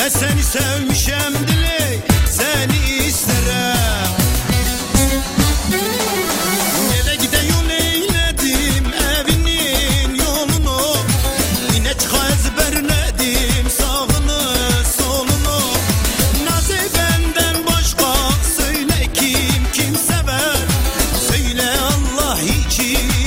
Ben seni sevmişem dili seni isterim Nereye gidiyorsun eyledim evinin yolunu. Yine çıka ezberledim sağını solunu. Nazi benden başka söyle kim kim sever? Söyle Allah için.